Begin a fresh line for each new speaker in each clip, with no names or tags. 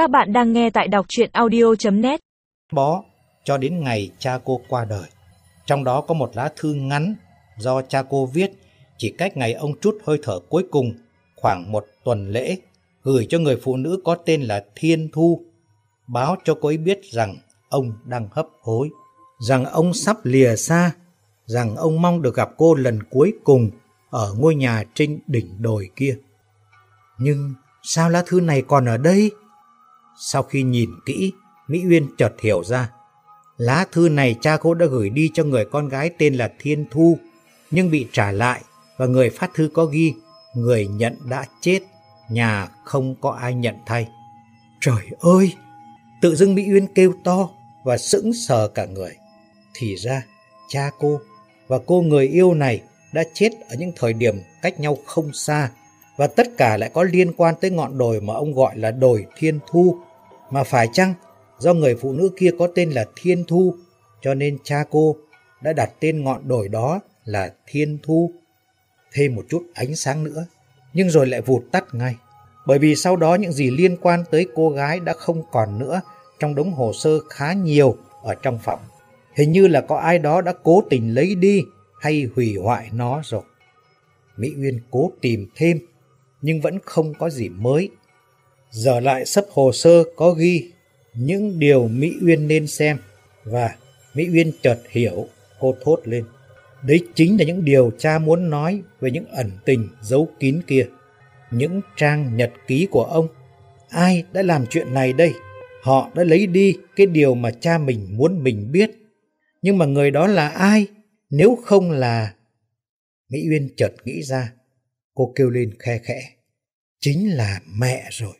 Các bạn đang nghe tại đọc chuyện audio.net
Bó cho đến ngày cha cô qua đời. Trong đó có một lá thư ngắn do cha cô viết chỉ cách ngày ông chút hơi thở cuối cùng khoảng một tuần lễ gửi cho người phụ nữ có tên là Thiên Thu báo cho cô ấy biết rằng ông đang hấp hối, rằng ông sắp lìa xa, rằng ông mong được gặp cô lần cuối cùng ở ngôi nhà trên đỉnh đồi kia. Nhưng sao lá thư này còn ở đây? Sau khi nhìn kỹ, Mỹ Uyên chợt hiểu ra. Lá thư này cha cô đã gửi đi cho người con gái tên là Thiên Thu, nhưng bị trả lại và người phát thư có ghi người nhận đã chết, nhà không có ai nhận thay. Trời ơi! Tự dưng Mỹ Uyên kêu to và sững sờ cả người. Thì ra, cha cô và cô người yêu này đã chết ở những thời điểm cách nhau không xa và tất cả lại có liên quan tới ngọn đồi mà ông gọi là đồi Thiên Thu. Mà phải chăng do người phụ nữ kia có tên là Thiên Thu cho nên cha cô đã đặt tên ngọn đồi đó là Thiên Thu. Thêm một chút ánh sáng nữa, nhưng rồi lại vụt tắt ngay. Bởi vì sau đó những gì liên quan tới cô gái đã không còn nữa trong đống hồ sơ khá nhiều ở trong phòng. Hình như là có ai đó đã cố tình lấy đi hay hủy hoại nó rồi. Mỹ Uyên cố tìm thêm, nhưng vẫn không có gì mới. Giờ lại sắp hồ sơ có ghi những điều Mỹ Uyên nên xem và Mỹ Uyên chợt hiểu, cô thốt lên. Đấy chính là những điều cha muốn nói về những ẩn tình giấu kín kia. Những trang nhật ký của ông. Ai đã làm chuyện này đây? Họ đã lấy đi cái điều mà cha mình muốn mình biết. Nhưng mà người đó là ai? Nếu không là... Mỹ Uyên chợt nghĩ ra. Cô kêu lên khe khẽ. Chính là mẹ rồi.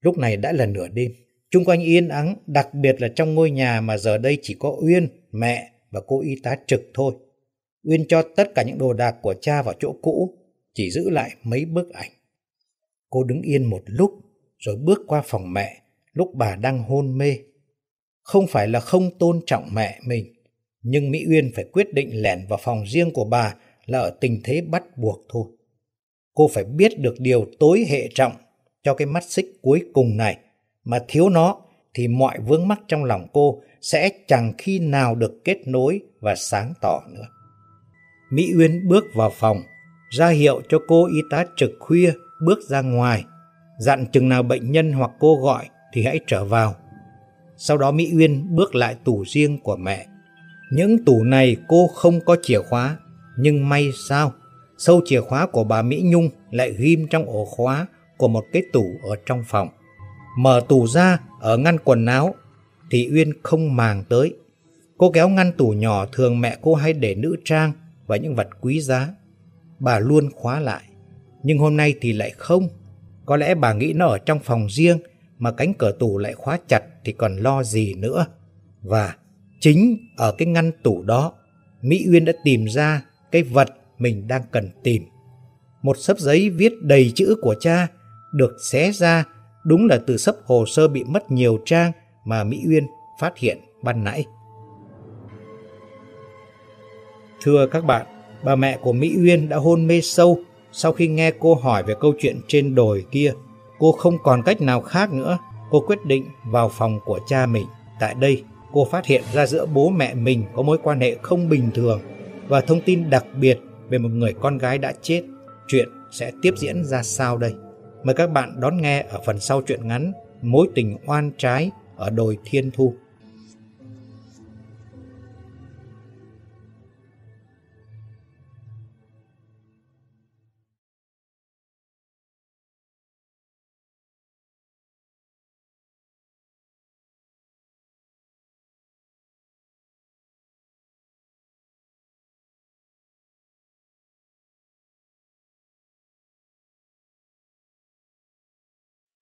Lúc này đã là nửa đêm. Trung quanh yên ắng, đặc biệt là trong ngôi nhà mà giờ đây chỉ có Uyên, mẹ và cô y tá trực thôi. Uyên cho tất cả những đồ đạc của cha vào chỗ cũ, chỉ giữ lại mấy bức ảnh. Cô đứng yên một lúc, rồi bước qua phòng mẹ, lúc bà đang hôn mê. Không phải là không tôn trọng mẹ mình, nhưng Mỹ Uyên phải quyết định lẻn vào phòng riêng của bà là ở tình thế bắt buộc thôi. Cô phải biết được điều tối hệ trọng cho cái mắt xích cuối cùng này, mà thiếu nó thì mọi vướng mắc trong lòng cô sẽ chẳng khi nào được kết nối và sáng tỏ nữa. Mỹ Uyên bước vào phòng, ra hiệu cho cô y tá trực khuya bước ra ngoài, dặn chừng nào bệnh nhân hoặc cô gọi thì hãy trở vào. Sau đó Mỹ Uyên bước lại tủ riêng của mẹ. Những tủ này cô không có chìa khóa, nhưng may sao, sâu chìa khóa của bà Mỹ Nhung lại ghim trong ổ khóa của một cái tủ ở trong phòng. Mở tủ ra ở ngăn quần áo thì Uyên không màng tới. Cô kéo ngăn tủ nhỏ thường mẹ cô hay để nữ trang và những vật quý giá. Bà luôn khóa lại. Nhưng hôm nay thì lại không. Có lẽ bà nghĩ nó ở trong phòng riêng mà cánh cửa tủ lại khóa chặt thì còn lo gì nữa. Và chính ở cái ngăn tủ đó, Mỹ Uyên đã tìm ra cái vật mình đang cần tìm. Một sấp giấy viết đầy chữ của cha được xé ra đúng là từ sấp hồ sơ bị mất nhiều trang mà Mỹ Uyên phát hiện ban nãy. Thưa các bạn, bà mẹ của Mỹ Uyên đã hôn mê sâu sau khi nghe cô hỏi về câu chuyện trên đồi kia. Cô không còn cách nào khác nữa, cô quyết định vào phòng của cha mình. Tại đây, cô phát hiện ra giữa bố mẹ mình có mối quan hệ không bình thường và thông tin đặc biệt về một người con gái đã chết. Chuyện sẽ tiếp diễn ra sao đây? Mời các bạn đón nghe ở phần sau truyện ngắn Mối tình oan trái ở đồi Thiên Thu.